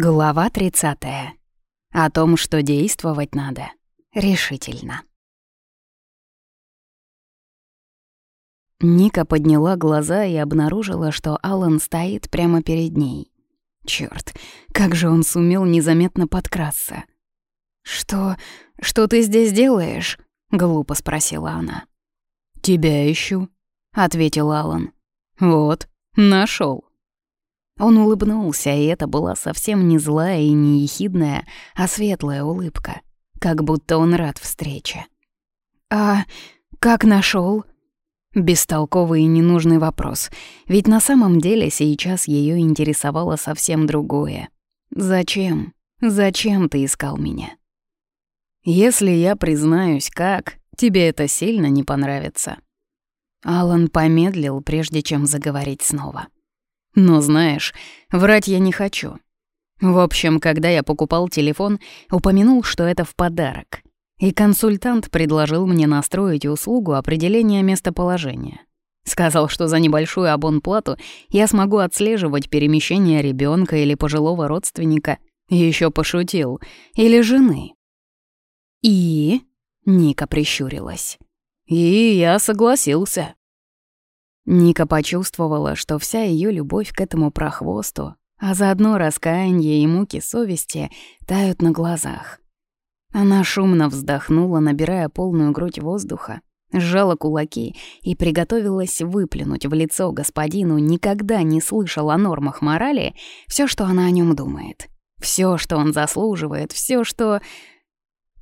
Глава 30. О том, что действовать надо решительно. Ника подняла глаза и обнаружила, что Алан стоит прямо перед ней. Чёрт, как же он сумел незаметно подкрасться. «Что... что ты здесь делаешь?» — глупо спросила она. «Тебя ищу», — ответил Алан. «Вот, нашел. Он улыбнулся, и это была совсем не злая и не ехидная, а светлая улыбка, как будто он рад встрече. «А как нашел? Бестолковый и ненужный вопрос, ведь на самом деле сейчас ее интересовало совсем другое. «Зачем? Зачем ты искал меня?» «Если я признаюсь, как, тебе это сильно не понравится». Алан помедлил, прежде чем заговорить снова. Но знаешь, врать я не хочу. В общем, когда я покупал телефон, упомянул, что это в подарок. И консультант предложил мне настроить услугу определения местоположения. Сказал, что за небольшую абонплату я смогу отслеживать перемещение ребенка или пожилого родственника. Еще пошутил. Или жены. «И?» — Ника прищурилась. «И я согласился». Ника почувствовала, что вся ее любовь к этому прохвосту, а заодно раскаяние и муки совести тают на глазах. Она шумно вздохнула, набирая полную грудь воздуха, сжала кулаки и приготовилась выплюнуть в лицо господину, никогда не слышал о нормах морали, все, что она о нем думает. Все, что он заслуживает, все, что...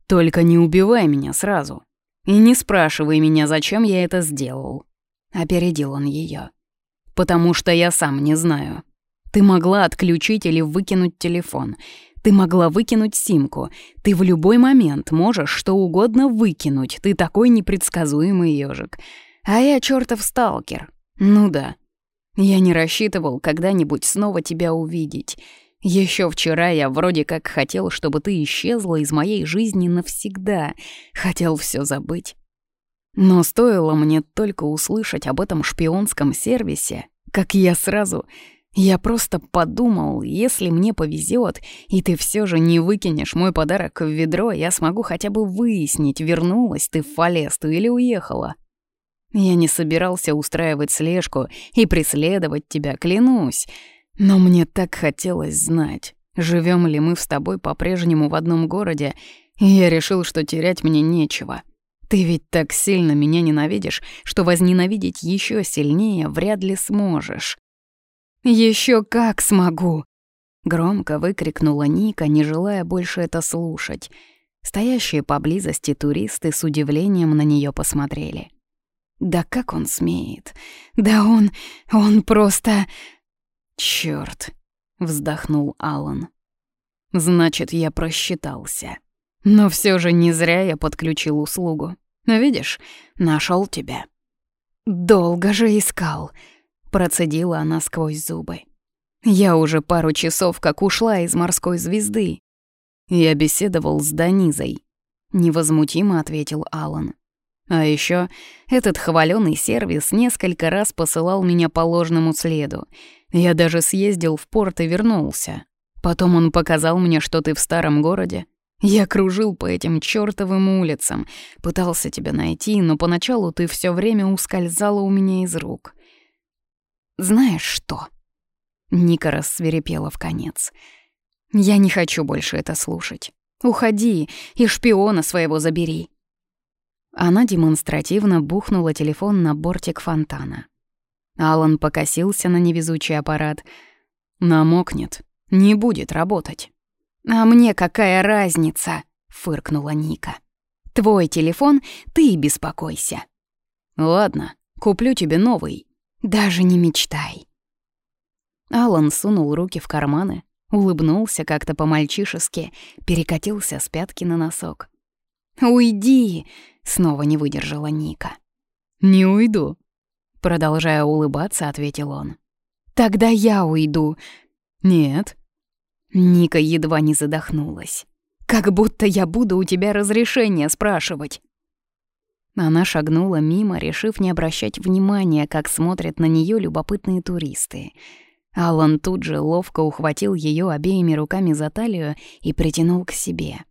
«Только не убивай меня сразу. И не спрашивай меня, зачем я это сделал», Опередил он ее. «Потому что я сам не знаю. Ты могла отключить или выкинуть телефон. Ты могла выкинуть симку. Ты в любой момент можешь что угодно выкинуть. Ты такой непредсказуемый ежик. А я чертов сталкер. Ну да. Я не рассчитывал когда-нибудь снова тебя увидеть. Еще вчера я вроде как хотел, чтобы ты исчезла из моей жизни навсегда. Хотел все забыть. Но стоило мне только услышать об этом шпионском сервисе, как я сразу... Я просто подумал, если мне повезет, и ты все же не выкинешь мой подарок в ведро, я смогу хотя бы выяснить, вернулась ты в Фалесту или уехала. Я не собирался устраивать слежку и преследовать тебя, клянусь. Но мне так хотелось знать, живем ли мы с тобой по-прежнему в одном городе, и я решил, что терять мне нечего. Ты ведь так сильно меня ненавидишь, что возненавидеть еще сильнее вряд ли сможешь. Еще как смогу! Громко выкрикнула Ника, не желая больше это слушать. Стоящие поблизости туристы с удивлением на нее посмотрели. Да как он смеет? Да он... он просто... Черт! вздохнул Алан. Значит, я просчитался. Но все же не зря я подключил услугу. Видишь, нашел тебя. Долго же искал, процедила она сквозь зубы. Я уже пару часов как ушла из морской звезды. Я беседовал с Данизой, невозмутимо ответил Алан. А еще этот хваленый сервис несколько раз посылал меня по ложному следу. Я даже съездил в порт и вернулся. Потом он показал мне, что ты в старом городе, я кружил по этим чёртовым улицам, пытался тебя найти, но поначалу ты всё время ускользала у меня из рук. Знаешь что? Ника рассверепела в конец. Я не хочу больше это слушать. Уходи и шпиона своего забери. Она демонстративно бухнула телефон на бортик фонтана. Алан покосился на невезучий аппарат. Намокнет, не будет работать. «А мне какая разница?» — фыркнула Ника. «Твой телефон, ты беспокойся». «Ладно, куплю тебе новый». «Даже не мечтай». Алан сунул руки в карманы, улыбнулся как-то по-мальчишески, перекатился с пятки на носок. «Уйди!» — снова не выдержала Ника. «Не уйду», — продолжая улыбаться, ответил он. «Тогда я уйду». «Нет, Ника едва не задохнулась. «Как будто я буду у тебя разрешение спрашивать». Она шагнула мимо, решив не обращать внимания, как смотрят на нее любопытные туристы. Алан тут же ловко ухватил ее обеими руками за талию и притянул к себе.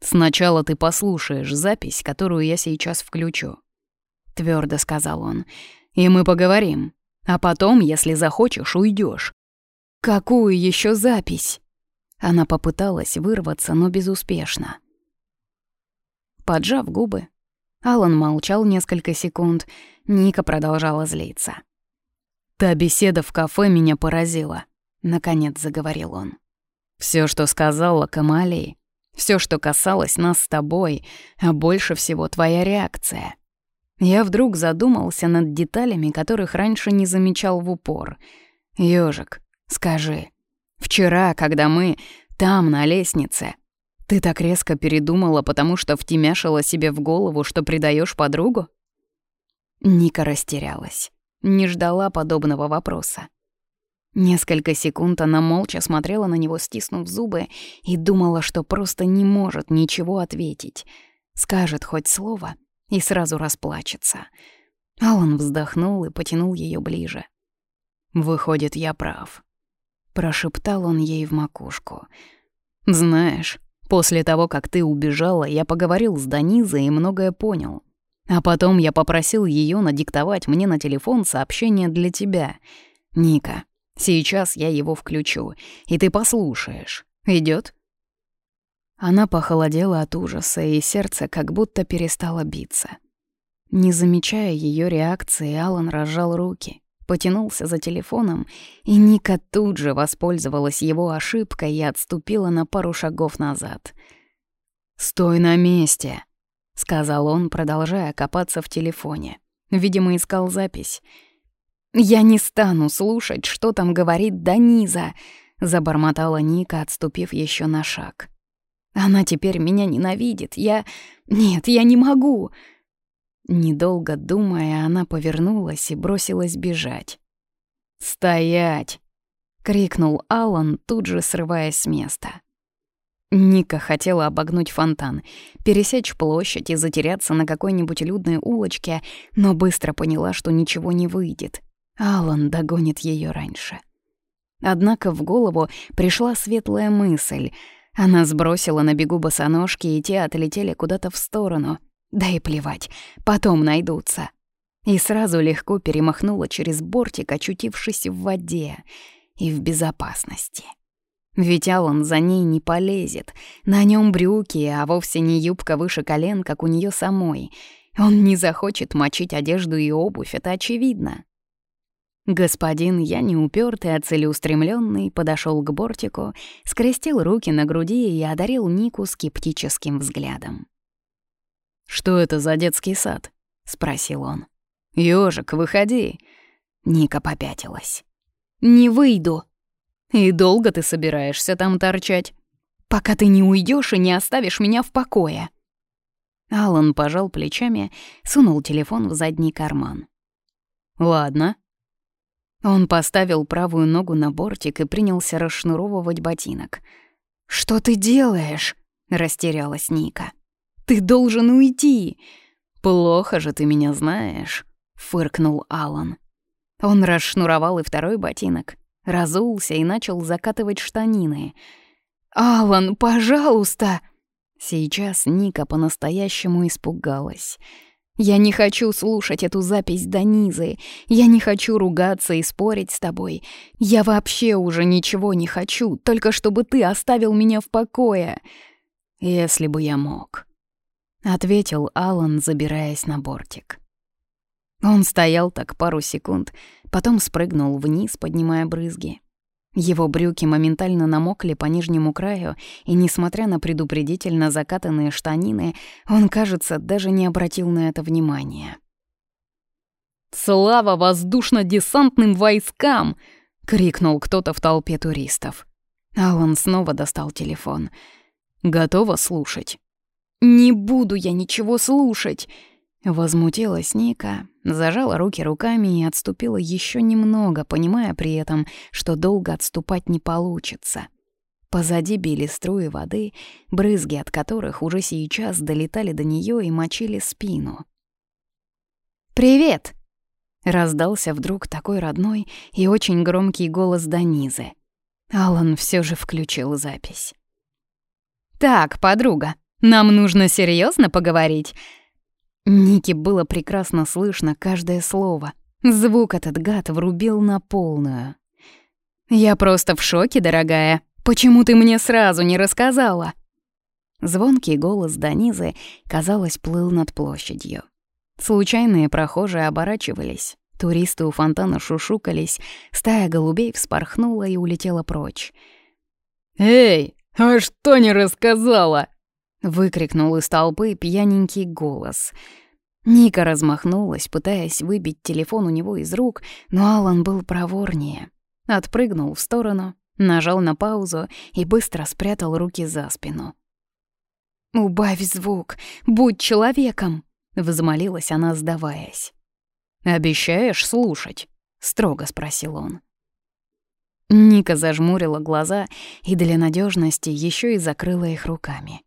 «Сначала ты послушаешь запись, которую я сейчас включу», — твердо сказал он, — «и мы поговорим, а потом, если захочешь, уйдешь. «Какую еще запись?» Она попыталась вырваться, но безуспешно. Поджав губы, Алан молчал несколько секунд, Ника продолжала злиться. «Та беседа в кафе меня поразила», — наконец заговорил он. Все, что сказала Камалии, все, что касалось нас с тобой, а больше всего твоя реакция. Я вдруг задумался над деталями, которых раньше не замечал в упор. Ёжик, скажи, вчера, когда мы там, на лестнице, ты так резко передумала, потому что втемяшила себе в голову, что предаешь подругу? Ника растерялась не ждала подобного вопроса. Несколько секунд она молча смотрела на него, стиснув зубы, и думала, что просто не может ничего ответить. Скажет хоть слово и сразу расплачется. А он вздохнул и потянул ее ближе. «Выходит, я прав», — прошептал он ей в макушку. «Знаешь, после того, как ты убежала, я поговорил с Данизой и многое понял. А потом я попросил ее надиктовать мне на телефон сообщение для тебя. Ника, сейчас я его включу, и ты послушаешь. Идет? Она похолодела от ужаса, и сердце как будто перестало биться. Не замечая ее реакции, Алан разжал руки, потянулся за телефоном, и Ника тут же воспользовалась его ошибкой и отступила на пару шагов назад. «Стой на месте!» — сказал он, продолжая копаться в телефоне. Видимо, искал запись. «Я не стану слушать, что там говорит Даниза», — забормотала Ника, отступив еще на шаг. «Она теперь меня ненавидит. Я... Нет, я не могу!» Недолго думая, она повернулась и бросилась бежать. «Стоять!» — крикнул Алан, тут же срываясь с места. Ника хотела обогнуть фонтан, пересечь площадь и затеряться на какой-нибудь людной улочке, но быстро поняла, что ничего не выйдет. Алан догонит ее раньше. Однако в голову пришла светлая мысль. Она сбросила на бегу босоножки, и те отлетели куда-то в сторону. Да и плевать, потом найдутся. И сразу легко перемахнула через бортик, очутившись в воде и в безопасности. Ведь Алан за ней не полезет. На нем брюки, а вовсе не юбка выше колен, как у нее самой. Он не захочет мочить одежду и обувь, это очевидно. Господин, я не упертый, а целеустремленный, подошел к бортику, скрестил руки на груди и одарил Нику скептическим взглядом. «Что это за детский сад?» — спросил он. «Ёжик, выходи!» Ника попятилась. «Не выйду!» И долго ты собираешься там торчать? Пока ты не уйдешь и не оставишь меня в покое. Алан пожал плечами, сунул телефон в задний карман. Ладно. Он поставил правую ногу на бортик и принялся расшнуровывать ботинок. «Что ты делаешь?» — растерялась Ника. «Ты должен уйти!» «Плохо же ты меня знаешь», — фыркнул Алан. Он расшнуровал и второй ботинок, разулся и начал закатывать штанины. «Алан, пожалуйста!» Сейчас Ника по-настоящему испугалась. «Я не хочу слушать эту запись Данизы. Я не хочу ругаться и спорить с тобой. Я вообще уже ничего не хочу, только чтобы ты оставил меня в покое». «Если бы я мог», — ответил Алан, забираясь на бортик. Он стоял так пару секунд, потом спрыгнул вниз, поднимая брызги. Его брюки моментально намокли по нижнему краю, и, несмотря на предупредительно закатанные штанины, он, кажется, даже не обратил на это внимания. «Слава воздушно-десантным войскам!» — крикнул кто-то в толпе туристов. А снова достал телефон. «Готова слушать?» «Не буду я ничего слушать!» Возмутилась Ника, зажала руки руками и отступила еще немного, понимая при этом, что долго отступать не получится. Позади били струи воды, брызги от которых уже сейчас долетали до нее и мочили спину. «Привет!» Раздался вдруг такой родной и очень громкий голос Данизы. Алан все же включил запись. «Так, подруга, нам нужно серьезно поговорить». Нике было прекрасно слышно каждое слово. Звук этот гад врубил на полную. «Я просто в шоке, дорогая. Почему ты мне сразу не рассказала?» Звонкий голос Данизы, казалось, плыл над площадью. Случайные прохожие оборачивались, туристы у фонтана шушукались, стая голубей вспорхнула и улетела прочь. «Эй, а что не рассказала?» — выкрикнул из толпы пьяненький голос. Ника размахнулась, пытаясь выбить телефон у него из рук, но Алан был проворнее. Отпрыгнул в сторону, нажал на паузу и быстро спрятал руки за спину. «Убавь звук! Будь человеком!» — взмолилась она, сдаваясь. «Обещаешь слушать?» — строго спросил он. Ника зажмурила глаза и для надежности еще и закрыла их руками.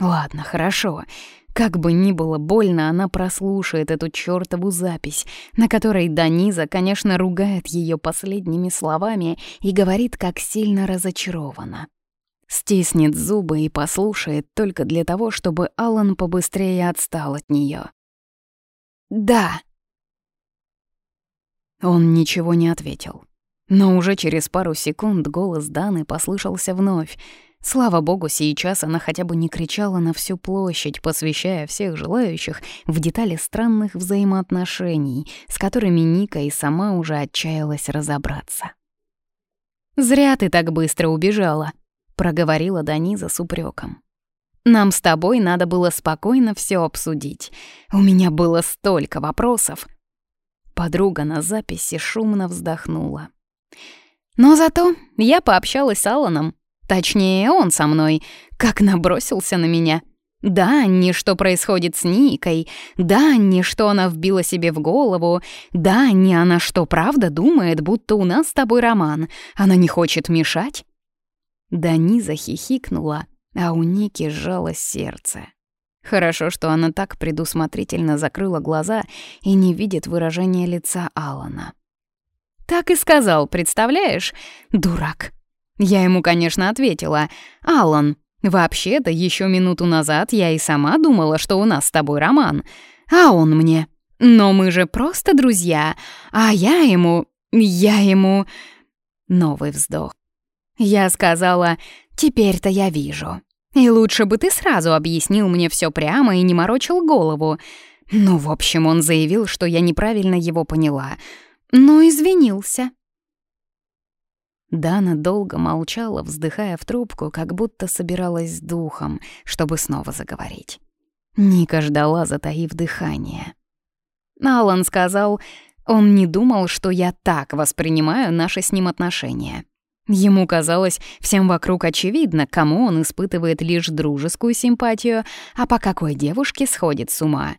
«Ладно, хорошо. Как бы ни было больно, она прослушает эту чёртову запись, на которой Даниза, конечно, ругает её последними словами и говорит, как сильно разочарована. Стиснет зубы и послушает только для того, чтобы Алан побыстрее отстал от неё. «Да». Он ничего не ответил. Но уже через пару секунд голос Даны послышался вновь — Слава богу, сейчас она хотя бы не кричала на всю площадь, посвящая всех желающих в детали странных взаимоотношений, с которыми Ника и сама уже отчаялась разобраться. «Зря ты так быстро убежала», — проговорила Даниза с упреком. «Нам с тобой надо было спокойно все обсудить. У меня было столько вопросов». Подруга на записи шумно вздохнула. «Но зато я пообщалась с Алланом, Точнее, он со мной, как набросился на меня. Да, не что происходит с Никой, да, не что она вбила себе в голову, да, не она что правда думает, будто у нас с тобой роман, она не хочет мешать. Даниза хихикнула, а у Ники сжалось сердце. Хорошо, что она так предусмотрительно закрыла глаза и не видит выражения лица Алана. «Так и сказал, представляешь? Дурак!» Я ему, конечно, ответила, «Алан, вообще-то еще минуту назад я и сама думала, что у нас с тобой роман». А он мне, «Но мы же просто друзья, а я ему, я ему...» Новый вздох. Я сказала, «Теперь-то я вижу. И лучше бы ты сразу объяснил мне все прямо и не морочил голову». Ну, в общем, он заявил, что я неправильно его поняла. Но извинился. Дана долго молчала, вздыхая в трубку, как будто собиралась с духом, чтобы снова заговорить. Ника ждала, затаив дыхание. Алан сказал, он не думал, что я так воспринимаю наши с ним отношения. Ему казалось всем вокруг очевидно, кому он испытывает лишь дружескую симпатию, а по какой девушке сходит с ума.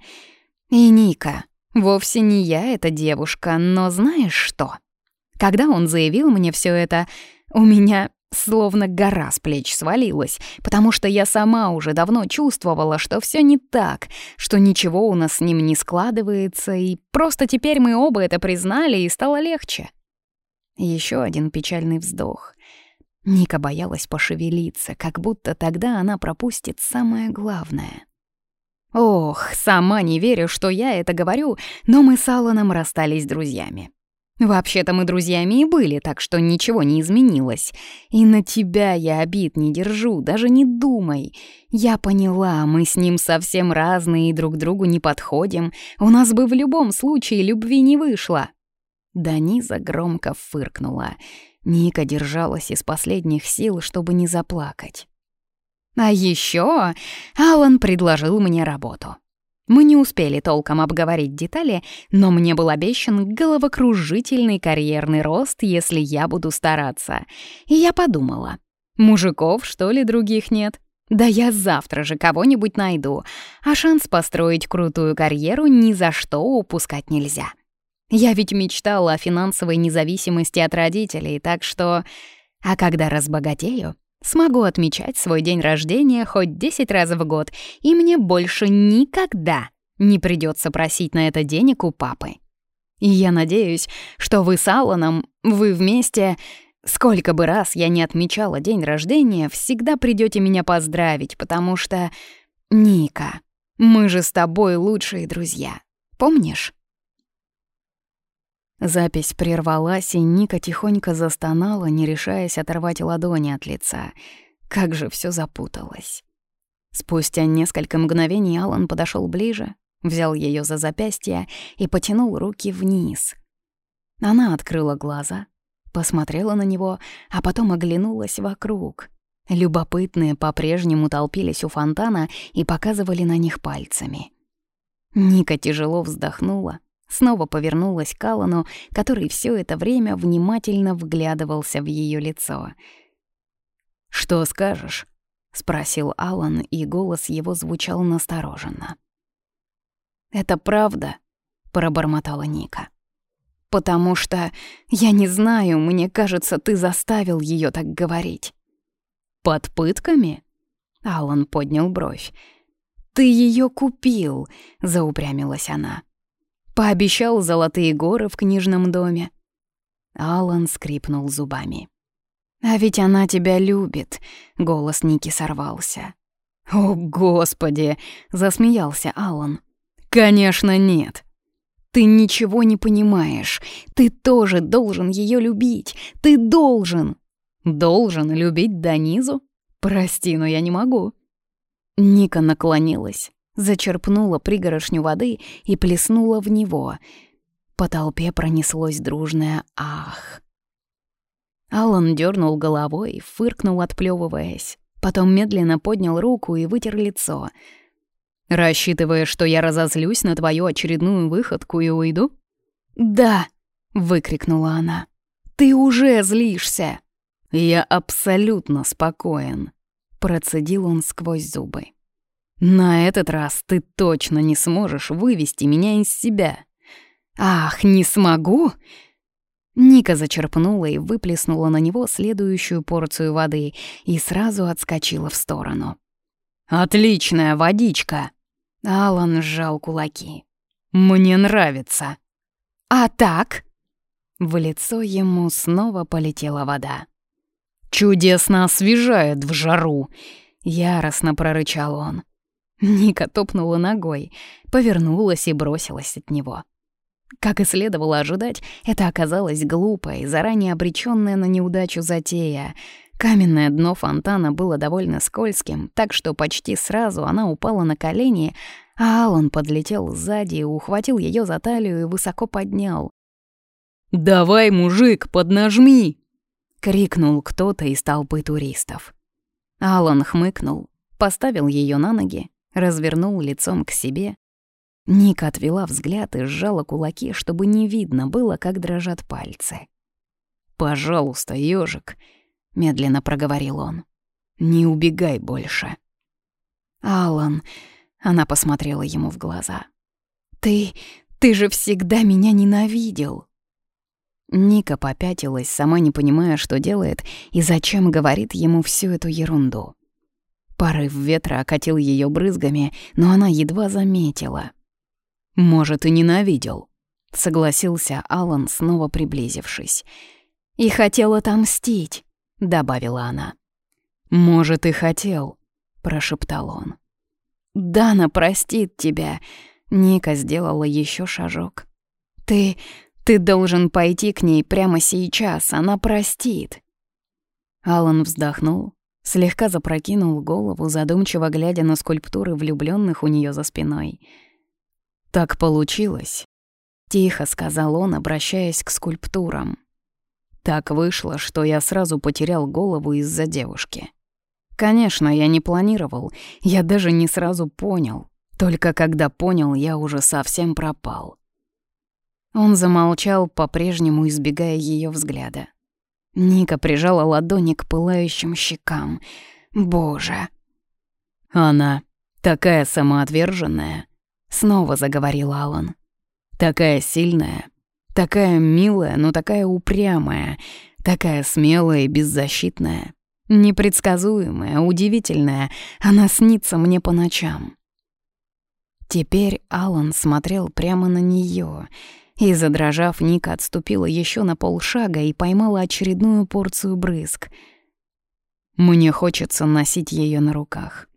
И Ника, вовсе не я эта девушка, но знаешь что? Когда он заявил мне все это, у меня словно гора с плеч свалилась, потому что я сама уже давно чувствовала, что все не так, что ничего у нас с ним не складывается, и просто теперь мы оба это признали, и стало легче. Еще один печальный вздох. Ника боялась пошевелиться, как будто тогда она пропустит самое главное. Ох, сама не верю, что я это говорю, но мы с Алланом расстались друзьями. Вообще-то мы друзьями и были, так что ничего не изменилось. И на тебя я обид не держу, даже не думай. Я поняла, мы с ним совсем разные и друг другу не подходим. У нас бы в любом случае любви не вышло». Даниза громко фыркнула. Ника держалась из последних сил, чтобы не заплакать. «А еще Алан предложил мне работу. Мы не успели толком обговорить детали, но мне был обещан головокружительный карьерный рост, если я буду стараться. И я подумала, мужиков, что ли, других нет? Да я завтра же кого-нибудь найду, а шанс построить крутую карьеру ни за что упускать нельзя. Я ведь мечтала о финансовой независимости от родителей, так что... А когда разбогатею, Смогу отмечать свой день рождения хоть 10 раз в год, и мне больше никогда не придется просить на это денег у папы. И я надеюсь, что вы с Алланом, вы вместе... Сколько бы раз я не отмечала день рождения, всегда придете меня поздравить, потому что... Ника, мы же с тобой лучшие друзья. Помнишь? Запись прервалась, и Ника тихонько застонала, не решаясь оторвать ладони от лица. Как же все запуталось. Спустя несколько мгновений Алан подошел ближе, взял ее за запястье и потянул руки вниз. Она открыла глаза, посмотрела на него, а потом оглянулась вокруг. Любопытные по-прежнему толпились у фонтана и показывали на них пальцами. Ника тяжело вздохнула, снова повернулась к Аллану, который все это время внимательно вглядывался в ее лицо. «Что скажешь?» — спросил Аллан, и голос его звучал настороженно. «Это правда?» — пробормотала Ника. «Потому что, я не знаю, мне кажется, ты заставил ее так говорить». «Под пытками?» — Аллан поднял бровь. «Ты ее купил», — заупрямилась она. Пообещал золотые горы в книжном доме. Алан скрипнул зубами. «А ведь она тебя любит», — голос Ники сорвался. «О, Господи!» — засмеялся Алан. «Конечно, нет. Ты ничего не понимаешь. Ты тоже должен ее любить. Ты должен!» «Должен любить Данизу? Прости, но я не могу». Ника наклонилась, зачерпнула пригорошню воды и плеснула в него. По толпе пронеслось дружное «ах». Алан дернул головой, фыркнул, отплевываясь. Потом медленно поднял руку и вытер лицо. «Рассчитывая, что я разозлюсь на твою очередную выходку и уйду?» «Да!» — выкрикнула она. «Ты уже злишься!» «Я абсолютно спокоен», — процедил он сквозь зубы. На этот раз ты точно не сможешь вывести меня из себя. Ах, не смогу? Ника зачерпнула и выплеснула на него следующую порцию воды и сразу отскочила в сторону. «Отличная водичка!» Алан сжал кулаки. «Мне нравится!» «А так?» В лицо ему снова полетела вода. «Чудесно освежает в жару!» — яростно прорычал он. Ника топнула ногой, повернулась и бросилась от него. Как и следовало ожидать, это оказалось глупой, заранее обречённая на неудачу затея. Каменное дно фонтана было довольно скользким, так что почти сразу она упала на колени, а Алан подлетел сзади, ухватил её за талию и высоко поднял. «Давай, мужик, поднажми!» — крикнул кто-то из толпы туристов. Алан хмыкнул, поставил её на ноги, развернул лицом к себе. Ника отвела взгляд и сжала кулаки, чтобы не видно было, как дрожат пальцы. «Пожалуйста, ежик, медленно проговорил он. «Не убегай больше». «Алан», — она посмотрела ему в глаза. «Ты... ты же всегда меня ненавидел». Ника попятилась, сама не понимая, что делает и зачем говорит ему всю эту ерунду. Порыв ветра окатил ее брызгами, но она едва заметила. «Может, и ненавидел», — согласился Алан, снова приблизившись. «И хотел отомстить», — добавила она. «Может, и хотел», — прошептал он. «Дана простит тебя», — Ника сделала еще шажок. «Ты... ты должен пойти к ней прямо сейчас, она простит». Алан вздохнул, Слегка запрокинул голову, задумчиво глядя на скульптуры влюбленных у нее за спиной. «Так получилось», — тихо сказал он, обращаясь к скульптурам. «Так вышло, что я сразу потерял голову из-за девушки. Конечно, я не планировал, я даже не сразу понял. Только когда понял, я уже совсем пропал». Он замолчал, по-прежнему избегая ее взгляда. Ника прижала ладони к пылающим щекам. Боже. Она такая самоотверженная, снова заговорил Алан. Такая сильная, такая милая, но такая упрямая, такая смелая и беззащитная, непредсказуемая, удивительная. Она снится мне по ночам. Теперь Алан смотрел прямо на нее, И, задрожав, Ника отступила еще на полшага и поймала очередную порцию брызг. Мне хочется носить ее на руках.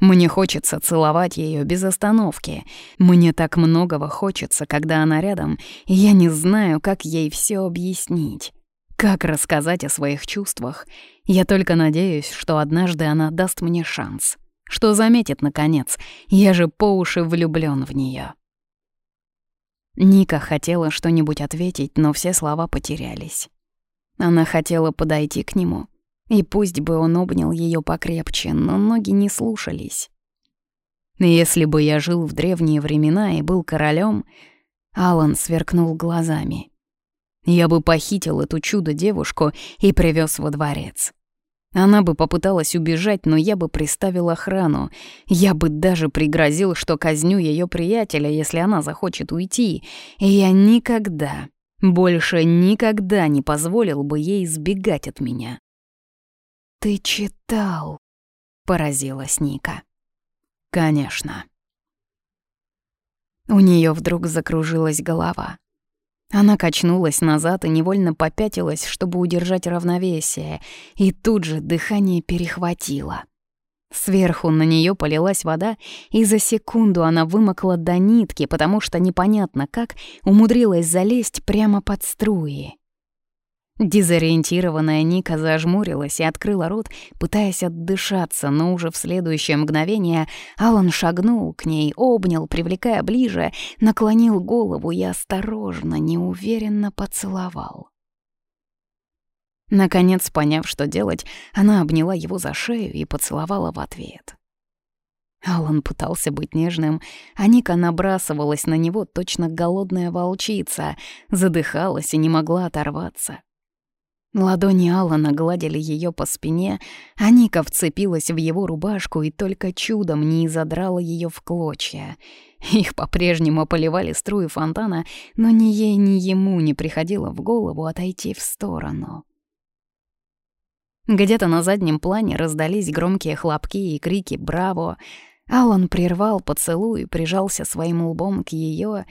Мне хочется целовать ее без остановки. Мне так многого хочется, когда она рядом, и я не знаю, как ей все объяснить. Как рассказать о своих чувствах? Я только надеюсь, что однажды она даст мне шанс. Что заметит, наконец, я же по уши влюблён в неё. Ника хотела что-нибудь ответить, но все слова потерялись. Она хотела подойти к нему, и пусть бы он обнял ее покрепче, но ноги не слушались. Если бы я жил в древние времена и был королем, Алан сверкнул глазами. Я бы похитил эту чудо-девушку и привез во дворец. Она бы попыталась убежать, но я бы приставил охрану. Я бы даже пригрозил, что казню ее приятеля, если она захочет уйти. И я никогда, больше никогда не позволил бы ей сбегать от меня. «Ты читал?» — поразилась Ника. «Конечно». У нее вдруг закружилась голова. Она качнулась назад и невольно попятилась, чтобы удержать равновесие, и тут же дыхание перехватило. Сверху на нее полилась вода, и за секунду она вымокла до нитки, потому что непонятно как умудрилась залезть прямо под струи. Дезориентированная Ника зажмурилась и открыла рот, пытаясь отдышаться, но уже в следующее мгновение Алан шагнул к ней, обнял, привлекая ближе, наклонил голову и осторожно, неуверенно поцеловал. Наконец, поняв, что делать, она обняла его за шею и поцеловала в ответ. Алан пытался быть нежным, а Ника набрасывалась на него точно голодная волчица, задыхалась и не могла оторваться. Ладони Алана гладили ее по спине, а Ника вцепилась в его рубашку и только чудом не изодрала ее в клочья. Их по-прежнему поливали струи фонтана, но ни ей, ни ему не приходило в голову отойти в сторону. Где-то на заднем плане раздались громкие хлопки и крики «Браво!». Алан прервал поцелуй и прижался своим лбом к ее.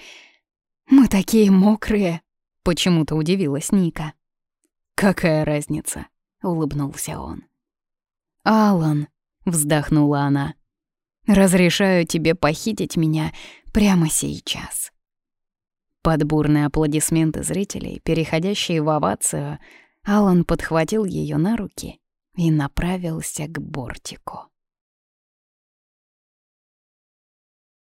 «Мы такие мокрые!» — почему-то удивилась Ника. «Какая разница?» — улыбнулся он. «Алан», — вздохнула она, — «разрешаю тебе похитить меня прямо сейчас». Под бурные аплодисменты зрителей, переходящие в овацию, Алан подхватил ее на руки и направился к бортику.